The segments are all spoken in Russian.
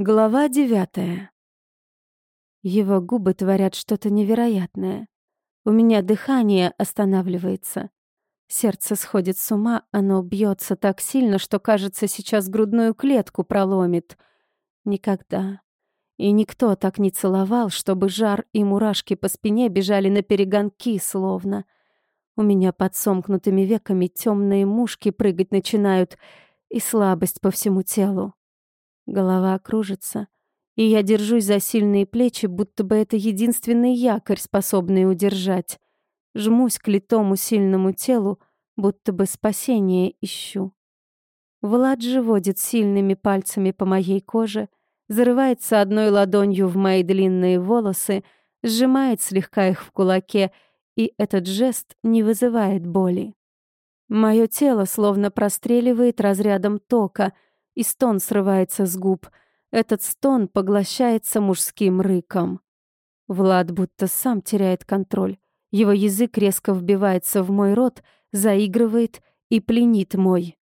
Глава девятая. Его губы творят что-то невероятное. У меня дыхание останавливается. Сердце сходит с ума, оно бьется так сильно, что, кажется, сейчас грудную клетку проломит. Никогда. И никто так не целовал, чтобы жар и мурашки по спине бежали на перегонки, словно. У меня под сомкнутыми веками темные мушки прыгать начинают, и слабость по всему телу. Голова кружится, и я держусь за сильные плечи, будто бы это единственный якорь, способный удержать. Жмусь к литому сильному телу, будто бы спасение ищу. Влад же водит сильными пальцами по моей коже, зарывается одной ладонью в мои длинные волосы, сжимает слегка их в кулаке, и этот жест не вызывает боли. Мое тело словно простреливает разрядом тока — и стон срывается с губ. Этот стон поглощается мужским рыком. Влад будто сам теряет контроль. Его язык резко вбивается в мой рот, заигрывает и пленит мой.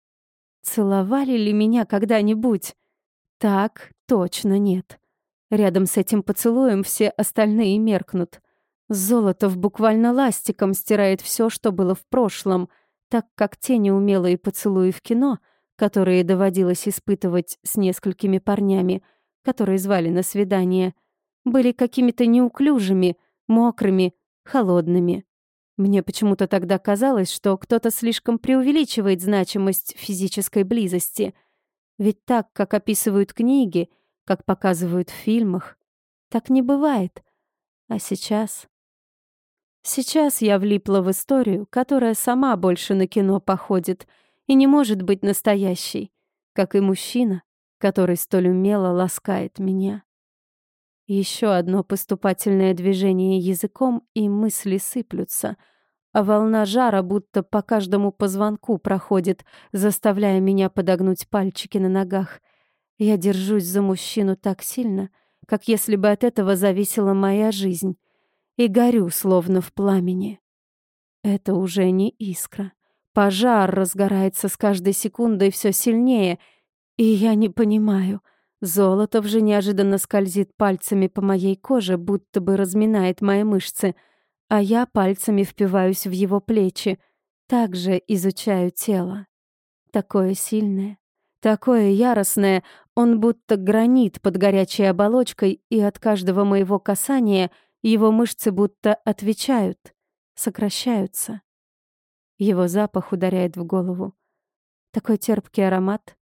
Целовали ли меня когда-нибудь? Так точно нет. Рядом с этим поцелуем все остальные меркнут. Золотов буквально ластиком стирает все, что было в прошлом, так как те неумелые поцелуи в кино — которые доводилось испытывать с несколькими парнями, которые звали на свидание, были какими-то неуклюжими, мокрыми, холодными. Мне почему-то тогда казалось, что кто-то слишком преувеличивает значимость физической близости. Ведь так, как описывают книги, как показывают в фильмах, так не бывает. А сейчас... Сейчас я влипла в историю, которая сама больше на кино походит — и не может быть настоящей, как и мужчина, который столь умело ласкает меня. Еще одно поступательное движение языком, и мысли сыплются, а волна жара будто по каждому позвонку проходит, заставляя меня подогнуть пальчики на ногах. Я держусь за мужчину так сильно, как если бы от этого зависела моя жизнь, и горю, словно в пламени. Это уже не искра. Пожар разгорается с каждой секундой все сильнее, и я не понимаю. Золотов же неожиданно скользит пальцами по моей коже, будто бы разминает мои мышцы, а я пальцами впиваюсь в его плечи, также изучаю тело. Такое сильное, такое яростное, он будто гранит под горячей оболочкой, и от каждого моего касания его мышцы будто отвечают, сокращаются. Его запах ударяет в голову. Такой терпкий аромат,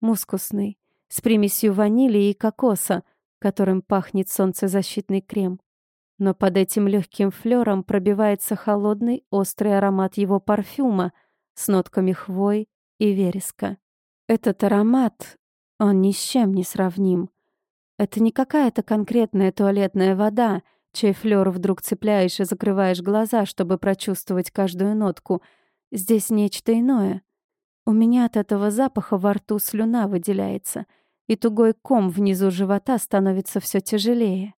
мускусный, с примесью ванили и кокоса, которым пахнет солнцезащитный крем. Но под этим легким флером пробивается холодный, острый аромат его парфюма с нотками хвой и вереска. Этот аромат, он ни с чем не сравним. Это не какая-то конкретная туалетная вода, чей флёр вдруг цепляешь и закрываешь глаза, чтобы прочувствовать каждую нотку. Здесь нечто иное. У меня от этого запаха во рту слюна выделяется, и тугой ком внизу живота становится все тяжелее.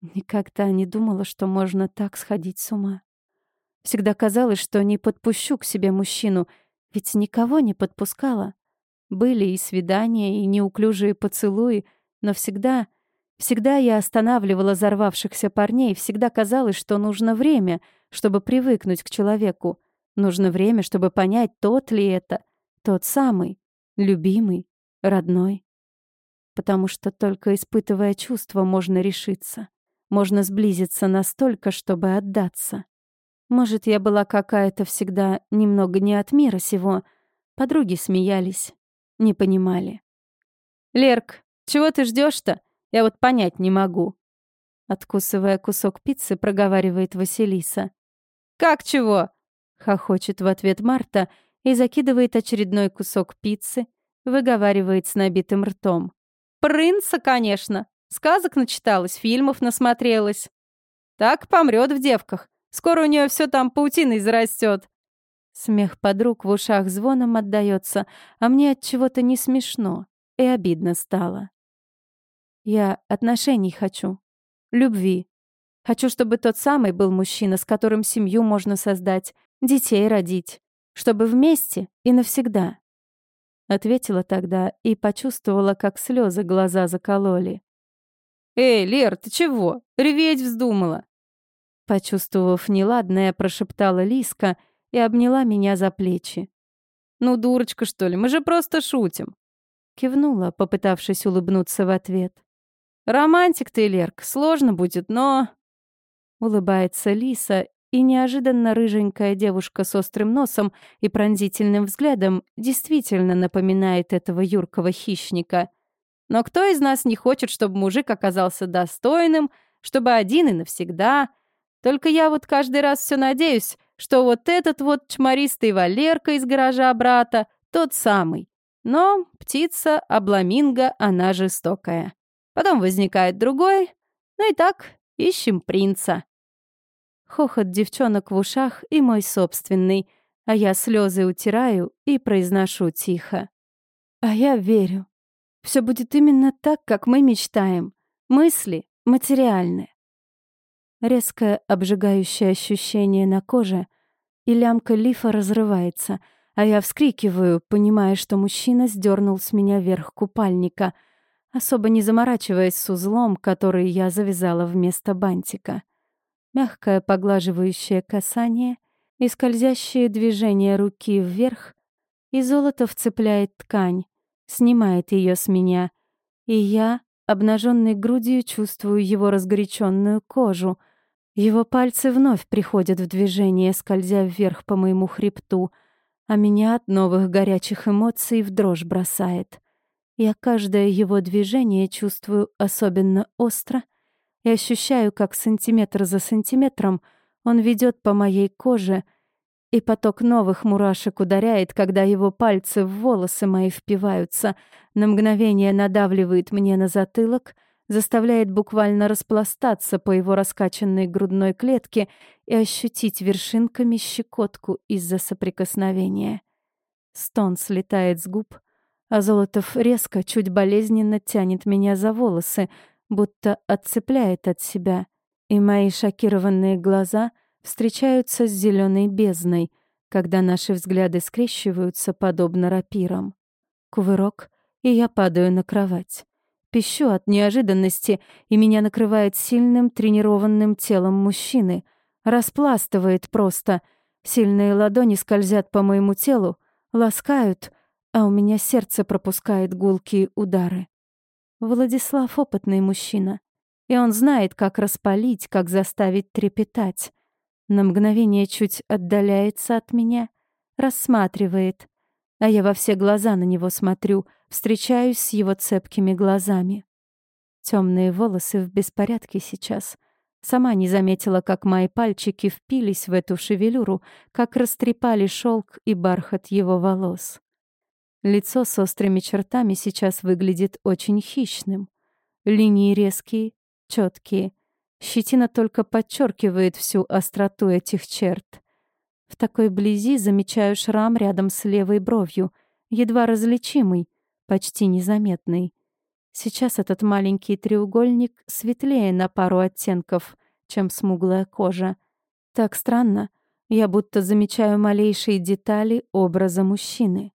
Никогда не думала, что можно так сходить с ума. Всегда казалось, что не подпущу к себе мужчину, ведь никого не подпускала. Были и свидания, и неуклюжие поцелуи, но всегда Всегда я останавливала взорвавшихся парней, всегда казалось, что нужно время, чтобы привыкнуть к человеку. Нужно время, чтобы понять, тот ли это, тот самый, любимый, родной. Потому что только испытывая чувства, можно решиться. Можно сблизиться настолько, чтобы отдаться. Может, я была какая-то всегда немного не от мира сего. Подруги смеялись, не понимали. «Лерк, чего ты ждешь то я вот понять не могу». Откусывая кусок пиццы, проговаривает Василиса. «Как чего?» — хохочет в ответ Марта и закидывает очередной кусок пиццы, выговаривает с набитым ртом. «Принца, конечно! Сказок начиталась, фильмов насмотрелась. Так помрет в девках. Скоро у нее все там паутиной зарастет. Смех подруг в ушах звоном отдается, а мне от чего-то не смешно и обидно стало. Я отношений хочу. Любви. Хочу, чтобы тот самый был мужчина, с которым семью можно создать, детей родить. Чтобы вместе и навсегда. Ответила тогда и почувствовала, как слезы глаза закололи. «Эй, Лер, ты чего? Реветь вздумала?» Почувствовав неладное, прошептала Лиска и обняла меня за плечи. «Ну, дурочка, что ли, мы же просто шутим!» Кивнула, попытавшись улыбнуться в ответ. «Романтик ты, Лерк, сложно будет, но...» Улыбается Лиса, и неожиданно рыженькая девушка с острым носом и пронзительным взглядом действительно напоминает этого юркого хищника. Но кто из нас не хочет, чтобы мужик оказался достойным, чтобы один и навсегда? Только я вот каждый раз все надеюсь, что вот этот вот чмористый Валерка из гаража брата тот самый. Но птица, обламинго, она жестокая. Потом возникает другой. Ну и так, ищем принца. Хохот девчонок в ушах и мой собственный, а я слезы утираю и произношу тихо. А я верю. Все будет именно так, как мы мечтаем. Мысли материальны. Резкое обжигающее ощущение на коже, и лямка лифа разрывается, а я вскрикиваю, понимая, что мужчина сдернул с меня верх купальника, особо не заморачиваясь с узлом, который я завязала вместо бантика мягкое поглаживающее касание и скользящие движения руки вверх, и золото вцепляет ткань, снимает ее с меня, и я, обнаженной грудью, чувствую его разгоряченную кожу. Его пальцы вновь приходят в движение, скользя вверх по моему хребту, а меня от новых горячих эмоций в дрожь бросает. Я каждое его движение чувствую особенно остро — и ощущаю, как сантиметр за сантиметром он ведет по моей коже, и поток новых мурашек ударяет, когда его пальцы в волосы мои впиваются, на мгновение надавливает мне на затылок, заставляет буквально распластаться по его раскачанной грудной клетке и ощутить вершинками щекотку из-за соприкосновения. Стон слетает с губ, а Золотов резко, чуть болезненно тянет меня за волосы, будто отцепляет от себя, и мои шокированные глаза встречаются с зеленой бездной, когда наши взгляды скрещиваются подобно рапирам. Кувырок, и я падаю на кровать. Пищу от неожиданности, и меня накрывает сильным тренированным телом мужчины. Распластывает просто. Сильные ладони скользят по моему телу, ласкают, а у меня сердце пропускает гулкие удары. Владислав опытный мужчина, и он знает, как распалить, как заставить трепетать. На мгновение чуть отдаляется от меня, рассматривает, а я во все глаза на него смотрю, встречаюсь с его цепкими глазами. Темные волосы в беспорядке сейчас. Сама не заметила, как мои пальчики впились в эту шевелюру, как растрепали шелк и бархат его волос. Лицо с острыми чертами сейчас выглядит очень хищным. Линии резкие, четкие. Щетина только подчеркивает всю остроту этих черт. В такой близи замечаю шрам рядом с левой бровью, едва различимый, почти незаметный. Сейчас этот маленький треугольник светлее на пару оттенков, чем смуглая кожа. Так странно, я будто замечаю малейшие детали образа мужчины.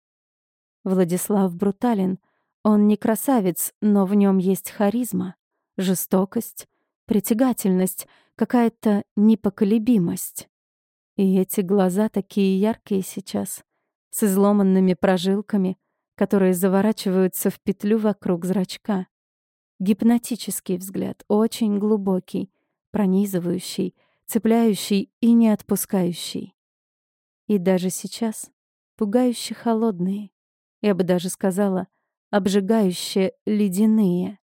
Владислав брутален. Он не красавец, но в нем есть харизма, жестокость, притягательность, какая-то непоколебимость. И эти глаза такие яркие сейчас, с изломанными прожилками, которые заворачиваются в петлю вокруг зрачка. Гипнотический взгляд, очень глубокий, пронизывающий, цепляющий и не отпускающий. И даже сейчас пугающе холодные, я бы даже сказала, обжигающие ледяные.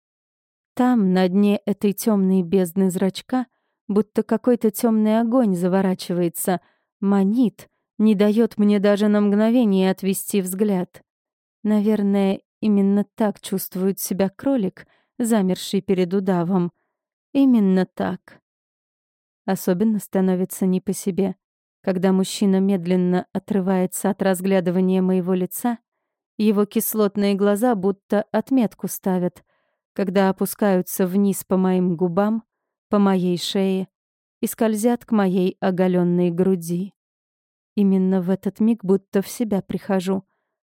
Там, на дне этой темной бездны зрачка, будто какой-то темный огонь заворачивается, манит, не дает мне даже на мгновение отвести взгляд. Наверное, именно так чувствует себя кролик, замерший перед удавом. Именно так. Особенно становится не по себе, когда мужчина медленно отрывается от разглядывания моего лица его кислотные глаза будто отметку ставят, когда опускаются вниз по моим губам, по моей шее и скользят к моей оголенной груди. Именно в этот миг будто в себя прихожу,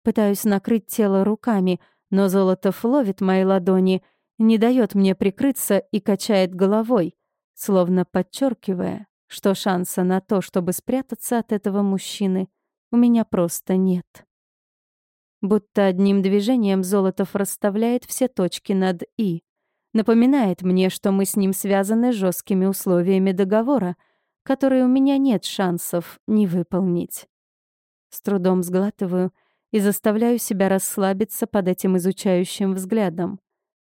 Пытаюсь накрыть тело руками, но Золотов ловит мои ладони, не дает мне прикрыться и качает головой, словно подчеркивая, что шанса на то, чтобы спрятаться от этого мужчины, у меня просто нет. Будто одним движением Золотов расставляет все точки над «и». Напоминает мне, что мы с ним связаны жесткими условиями договора, которые у меня нет шансов не выполнить. С трудом сглатываю и заставляю себя расслабиться под этим изучающим взглядом,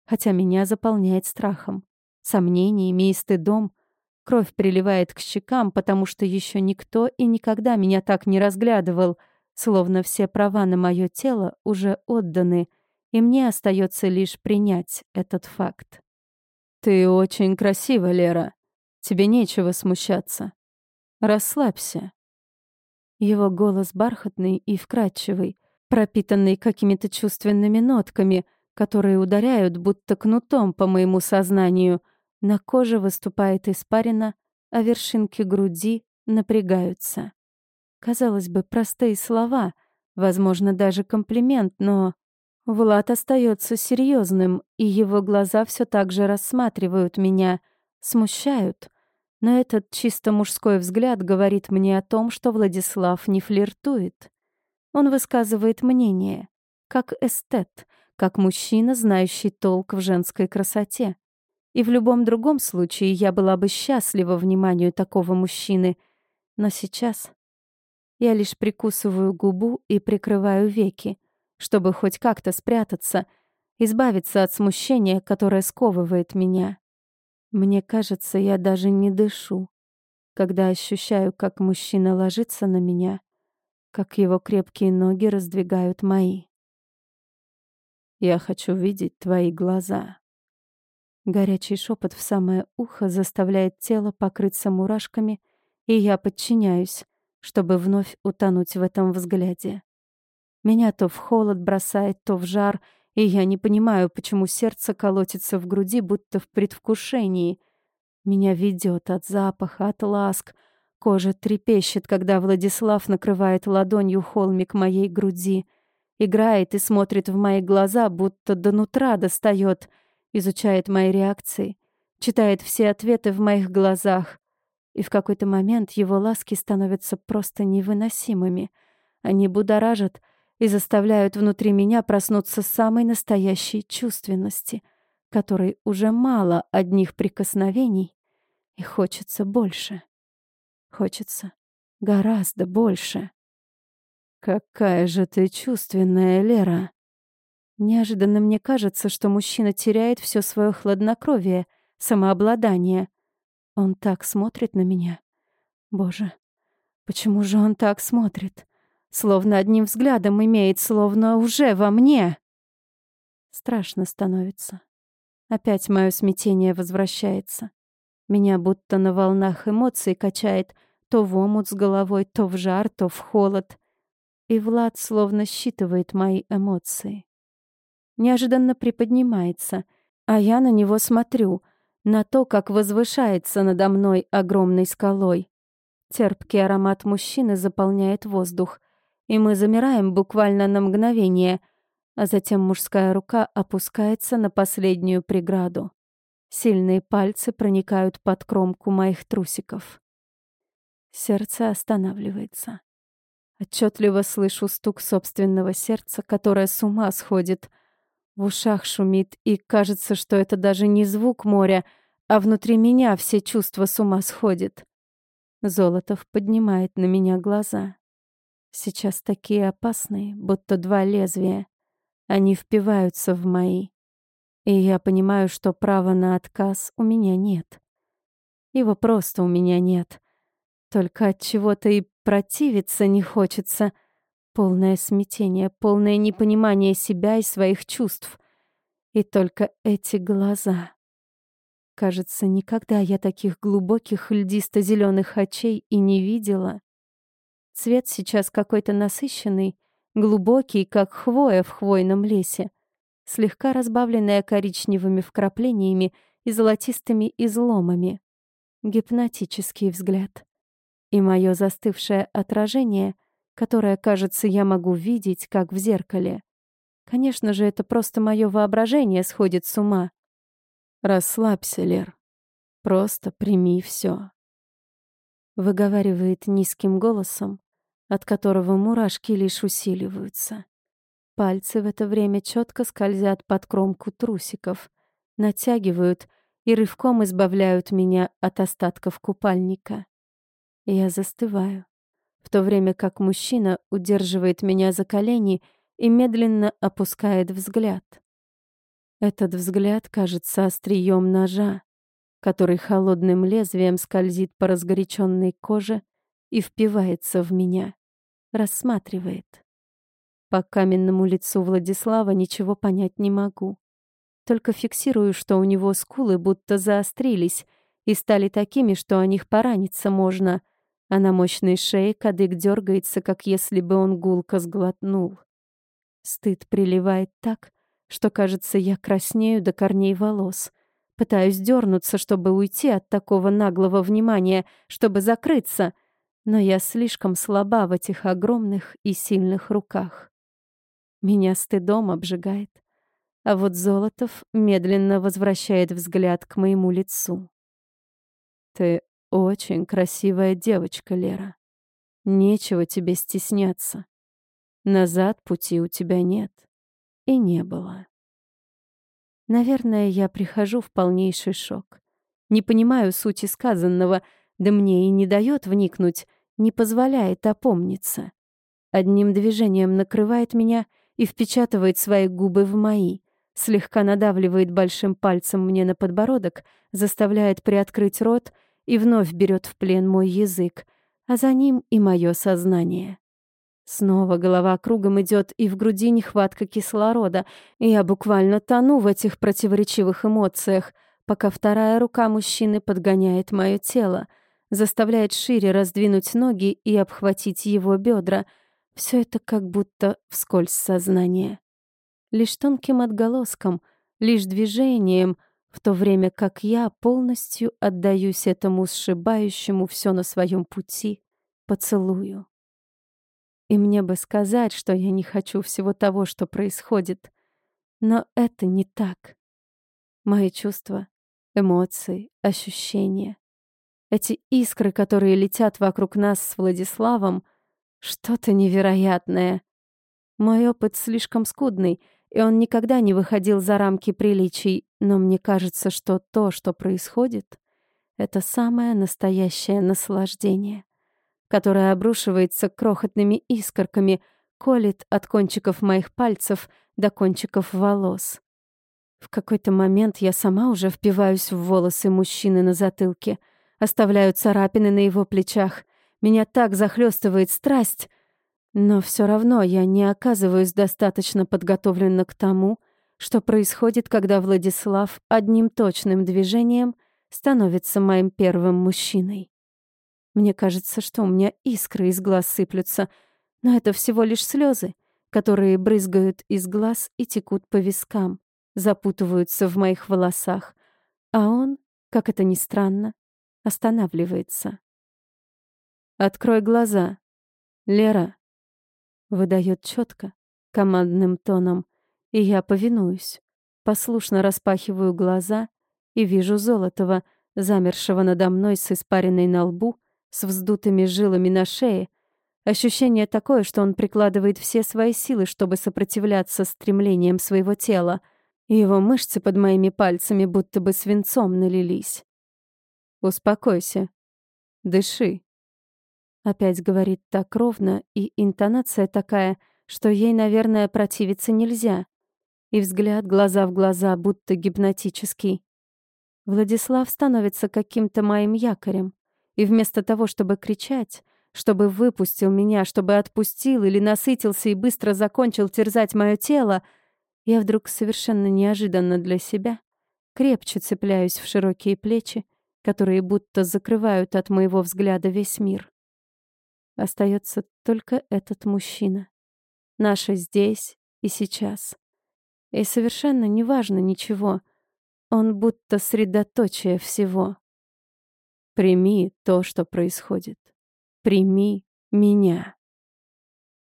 хотя меня заполняет страхом, сомнениями и стыдом. Кровь приливает к щекам, потому что еще никто и никогда меня так не разглядывал, словно все права на мое тело уже отданы — и мне остается лишь принять этот факт. «Ты очень красива, Лера. Тебе нечего смущаться. Расслабься». Его голос бархатный и вкрадчивый, пропитанный какими-то чувственными нотками, которые ударяют будто кнутом по моему сознанию. На коже выступает испарина, а вершинки груди напрягаются. Казалось бы, простые слова, возможно, даже комплимент, но Влад остается серьезным, и его глаза все так же рассматривают меня, смущают. Но этот чисто мужской взгляд говорит мне о том, что Владислав не флиртует. Он высказывает мнение, как эстет, как мужчина, знающий толк в женской красоте. И в любом другом случае я была бы счастлива вниманию такого мужчины. Но сейчас я лишь прикусываю губу и прикрываю веки — чтобы хоть как-то спрятаться, избавиться от смущения, которое сковывает меня. Мне кажется, я даже не дышу, когда ощущаю, как мужчина ложится на меня, как его крепкие ноги раздвигают мои. Я хочу видеть твои глаза. Горячий шепот в самое ухо заставляет тело покрыться мурашками, и я подчиняюсь, чтобы вновь утонуть в этом взгляде. Меня то в холод бросает, то в жар, и я не понимаю, почему сердце колотится в груди, будто в предвкушении. Меня ведет от запаха, от ласк. Кожа трепещет, когда Владислав накрывает ладонью холмик моей груди. Играет и смотрит в мои глаза, будто до нутра достает. Изучает мои реакции. Читает все ответы в моих глазах. И в какой-то момент его ласки становятся просто невыносимыми. Они будоражат, и заставляют внутри меня проснуться самой настоящей чувственности, которой уже мало одних прикосновений, и хочется больше. Хочется гораздо больше. «Какая же ты чувственная, Лера!» Неожиданно мне кажется, что мужчина теряет все свое хладнокровие, самообладание. Он так смотрит на меня. Боже, почему же он так смотрит? Словно одним взглядом имеет, словно уже во мне. Страшно становится. Опять мое смятение возвращается. Меня будто на волнах эмоций качает то в омут с головой, то в жар, то в холод. И Влад словно считывает мои эмоции. Неожиданно приподнимается, а я на него смотрю, на то, как возвышается надо мной огромной скалой. Терпкий аромат мужчины заполняет воздух — и мы замираем буквально на мгновение, а затем мужская рука опускается на последнюю преграду. Сильные пальцы проникают под кромку моих трусиков. Сердце останавливается. Отчетливо слышу стук собственного сердца, которое с ума сходит. В ушах шумит, и кажется, что это даже не звук моря, а внутри меня все чувства с ума сходят. Золотов поднимает на меня глаза. Сейчас такие опасные, будто два лезвия. Они впиваются в мои. И я понимаю, что права на отказ у меня нет. Его просто у меня нет. Только от чего-то и противиться не хочется. Полное смятение, полное непонимание себя и своих чувств. И только эти глаза. Кажется, никогда я таких глубоких льдисто-зеленых очей и не видела. Цвет сейчас какой-то насыщенный, глубокий, как хвоя в хвойном лесе, слегка разбавленная коричневыми вкраплениями и золотистыми изломами. Гипнотический взгляд. И мое застывшее отражение, которое, кажется, я могу видеть, как в зеркале. Конечно же, это просто мое воображение сходит с ума. Расслабься, Лер. Просто прими все. Выговаривает низким голосом, от которого мурашки лишь усиливаются. Пальцы в это время четко скользят под кромку трусиков, натягивают и рывком избавляют меня от остатков купальника. Я застываю, в то время как мужчина удерживает меня за колени и медленно опускает взгляд. Этот взгляд кажется острием ножа, который холодным лезвием скользит по разгоряченной коже и впивается в меня, рассматривает. По каменному лицу Владислава ничего понять не могу. Только фиксирую, что у него скулы будто заострились и стали такими, что о них пораниться можно, а на мощной шее кадык дергается, как если бы он гулко сглотнул. Стыд приливает так, что, кажется, я краснею до корней волос. Пытаюсь дернуться, чтобы уйти от такого наглого внимания, чтобы закрыться, но я слишком слаба в этих огромных и сильных руках. Меня стыдом обжигает, а вот Золотов медленно возвращает взгляд к моему лицу. «Ты очень красивая девочка, Лера. Нечего тебе стесняться. Назад пути у тебя нет. И не было. Наверное, я прихожу в полнейший шок. Не понимаю сути сказанного, да мне и не дает вникнуть, не позволяет опомниться. Одним движением накрывает меня и впечатывает свои губы в мои, слегка надавливает большим пальцем мне на подбородок, заставляет приоткрыть рот — и вновь берет в плен мой язык, а за ним и мое сознание. Снова голова кругом идет, и в груди нехватка кислорода, и я буквально тону в этих противоречивых эмоциях, пока вторая рука мужчины подгоняет мое тело, заставляет шире раздвинуть ноги и обхватить его бедра. Все это как будто вскользь сознание. Лишь тонким отголоском, лишь движением — в то время как я полностью отдаюсь этому сшибающему все на своем пути поцелую. И мне бы сказать, что я не хочу всего того, что происходит, но это не так. Мои чувства, эмоции, ощущения, эти искры, которые летят вокруг нас с Владиславом, что-то невероятное. Мой опыт слишком скудный — и он никогда не выходил за рамки приличий, но мне кажется, что то, что происходит, это самое настоящее наслаждение, которое обрушивается крохотными искорками, колет от кончиков моих пальцев до кончиков волос. В какой-то момент я сама уже впиваюсь в волосы мужчины на затылке, оставляю царапины на его плечах. Меня так захлестывает страсть — но все равно я не оказываюсь достаточно подготовлена к тому, что происходит, когда Владислав одним точным движением становится моим первым мужчиной. Мне кажется, что у меня искры из глаз сыплются, но это всего лишь слезы, которые брызгают из глаз и текут по вискам, запутываются в моих волосах, а он, как это ни странно, останавливается. «Открой глаза. Лера», Выдает четко, командным тоном, и я повинуюсь. Послушно распахиваю глаза и вижу Золотого, замершего надо мной с испаренной на лбу, с вздутыми жилами на шее. Ощущение такое, что он прикладывает все свои силы, чтобы сопротивляться стремлениям своего тела, и его мышцы под моими пальцами будто бы свинцом налились. «Успокойся. Дыши», Опять говорит так ровно, и интонация такая, что ей, наверное, противиться нельзя. И взгляд глаза в глаза, будто гипнотический. Владислав становится каким-то моим якорем. И вместо того, чтобы кричать, чтобы выпустил меня, чтобы отпустил или насытился и быстро закончил терзать мое тело, я вдруг совершенно неожиданно для себя крепче цепляюсь в широкие плечи, которые будто закрывают от моего взгляда весь мир. Остается только этот мужчина. Наше здесь и сейчас. И совершенно не важно ничего. Он будто средоточие всего. Прими то, что происходит. Прими меня.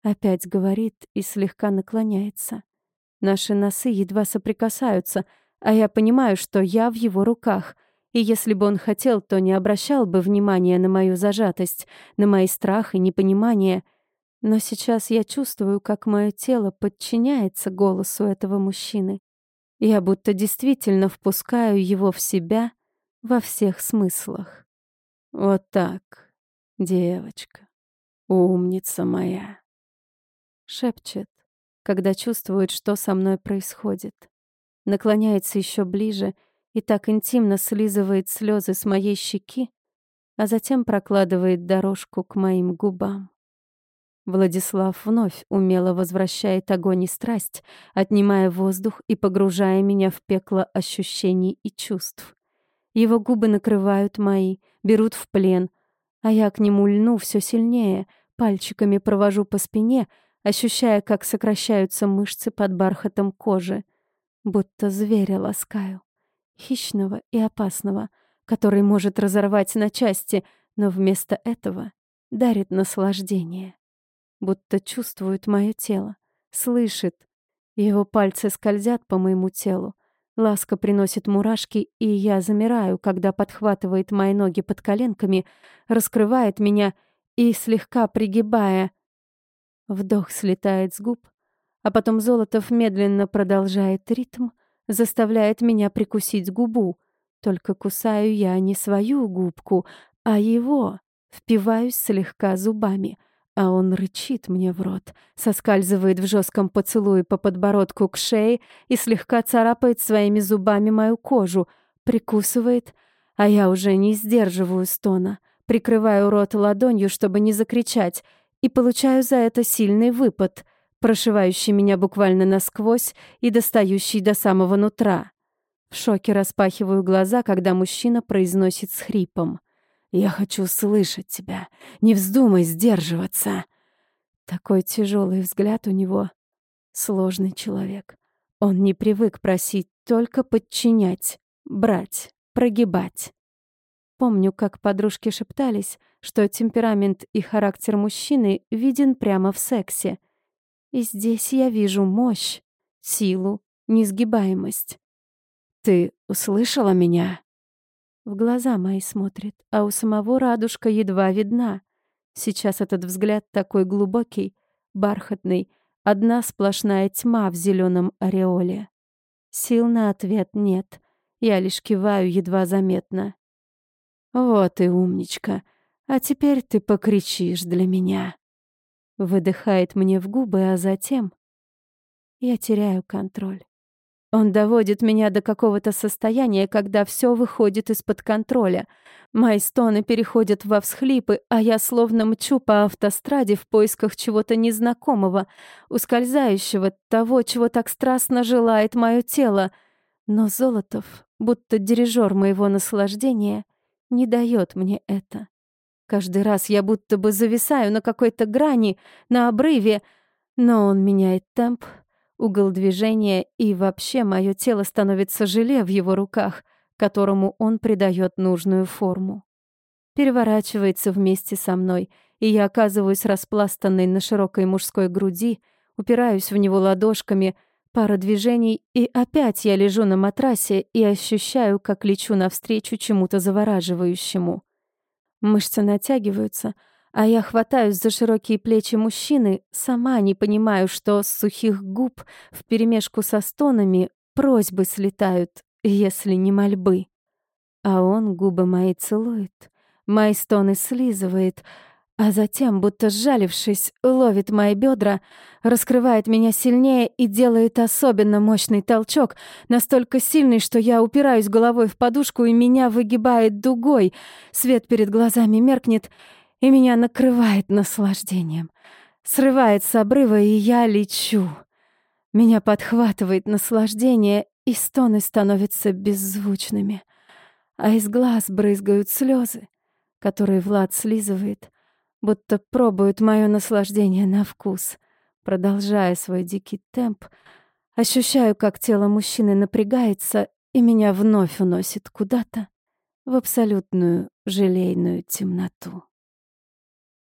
Опять говорит и слегка наклоняется. Наши носы едва соприкасаются, а я понимаю, что я в его руках. И если бы он хотел, то не обращал бы внимания на мою зажатость, на мои страх и непонимание. Но сейчас я чувствую, как мое тело подчиняется голосу этого мужчины. Я будто действительно впускаю его в себя во всех смыслах. Вот так, девочка, умница моя. Шепчет, когда чувствует, что со мной происходит. Наклоняется еще ближе и так интимно слизывает слезы с моей щеки, а затем прокладывает дорожку к моим губам. Владислав вновь умело возвращает огонь и страсть, отнимая воздух и погружая меня в пекло ощущений и чувств. Его губы накрывают мои, берут в плен, а я к нему льну все сильнее, пальчиками провожу по спине, ощущая, как сокращаются мышцы под бархатом кожи, будто зверя ласкаю, хищного и опасного, который может разорвать на части, но вместо этого дарит наслаждение, будто чувствует мое тело, слышит. Его пальцы скользят по моему телу, ласка приносит мурашки, и я замираю, когда подхватывает мои ноги под коленками, раскрывает меня и, слегка пригибая, Вдох слетает с губ, а потом Золотов медленно продолжает ритм, заставляет меня прикусить губу. Только кусаю я не свою губку, а его. Впиваюсь слегка зубами, а он рычит мне в рот, соскальзывает в жестком поцелуе по подбородку к шее и слегка царапает своими зубами мою кожу, прикусывает, а я уже не сдерживаю стона, прикрываю рот ладонью, чтобы не закричать — и получаю за это сильный выпад, прошивающий меня буквально насквозь и достающий до самого нутра. В шоке распахиваю глаза, когда мужчина произносит с хрипом. «Я хочу слышать тебя. Не вздумай сдерживаться». Такой тяжелый взгляд у него. Сложный человек. Он не привык просить, только подчинять, брать, прогибать. Помню, как подружки шептались, что темперамент и характер мужчины виден прямо в сексе. И здесь я вижу мощь, силу, несгибаемость. «Ты услышала меня?» В глаза мои смотрит, а у самого радужка едва видна. Сейчас этот взгляд такой глубокий, бархатный, одна сплошная тьма в зеленом ореоле. Сил на ответ нет, я лишь киваю едва заметно. «Вот и умничка. А теперь ты покричишь для меня». Выдыхает мне в губы, а затем... Я теряю контроль. Он доводит меня до какого-то состояния, когда все выходит из-под контроля. Мои стоны переходят во всхлипы, а я словно мчу по автостраде в поисках чего-то незнакомого, ускользающего, того, чего так страстно желает мое тело. Но Золотов, будто дирижер моего наслаждения, не дает мне это. Каждый раз я будто бы зависаю на какой-то грани, на обрыве, но он меняет темп, угол движения, и вообще мое тело становится желе в его руках, которому он придает нужную форму. Переворачивается вместе со мной, и я оказываюсь распластанной на широкой мужской груди, упираюсь в него ладошками — Пара движений, и опять я лежу на матрасе и ощущаю, как лечу навстречу чему-то завораживающему. Мышцы натягиваются, а я хватаюсь за широкие плечи мужчины, сама не понимаю, что с сухих губ вперемешку со стонами просьбы слетают, если не мольбы. А он губы мои целует, мои стоны слизывает — а затем, будто сжалившись, ловит мои бедра, раскрывает меня сильнее и делает особенно мощный толчок, настолько сильный, что я упираюсь головой в подушку и меня выгибает дугой. Свет перед глазами меркнет, и меня накрывает наслаждением. Срывает с обрыва, и я лечу. Меня подхватывает наслаждение, и стоны становятся беззвучными. А из глаз брызгают слезы, которые Влад слизывает, будто пробует мое наслаждение на вкус. Продолжая свой дикий темп, ощущаю, как тело мужчины напрягается, и меня вновь уносит куда-то в абсолютную желейную темноту.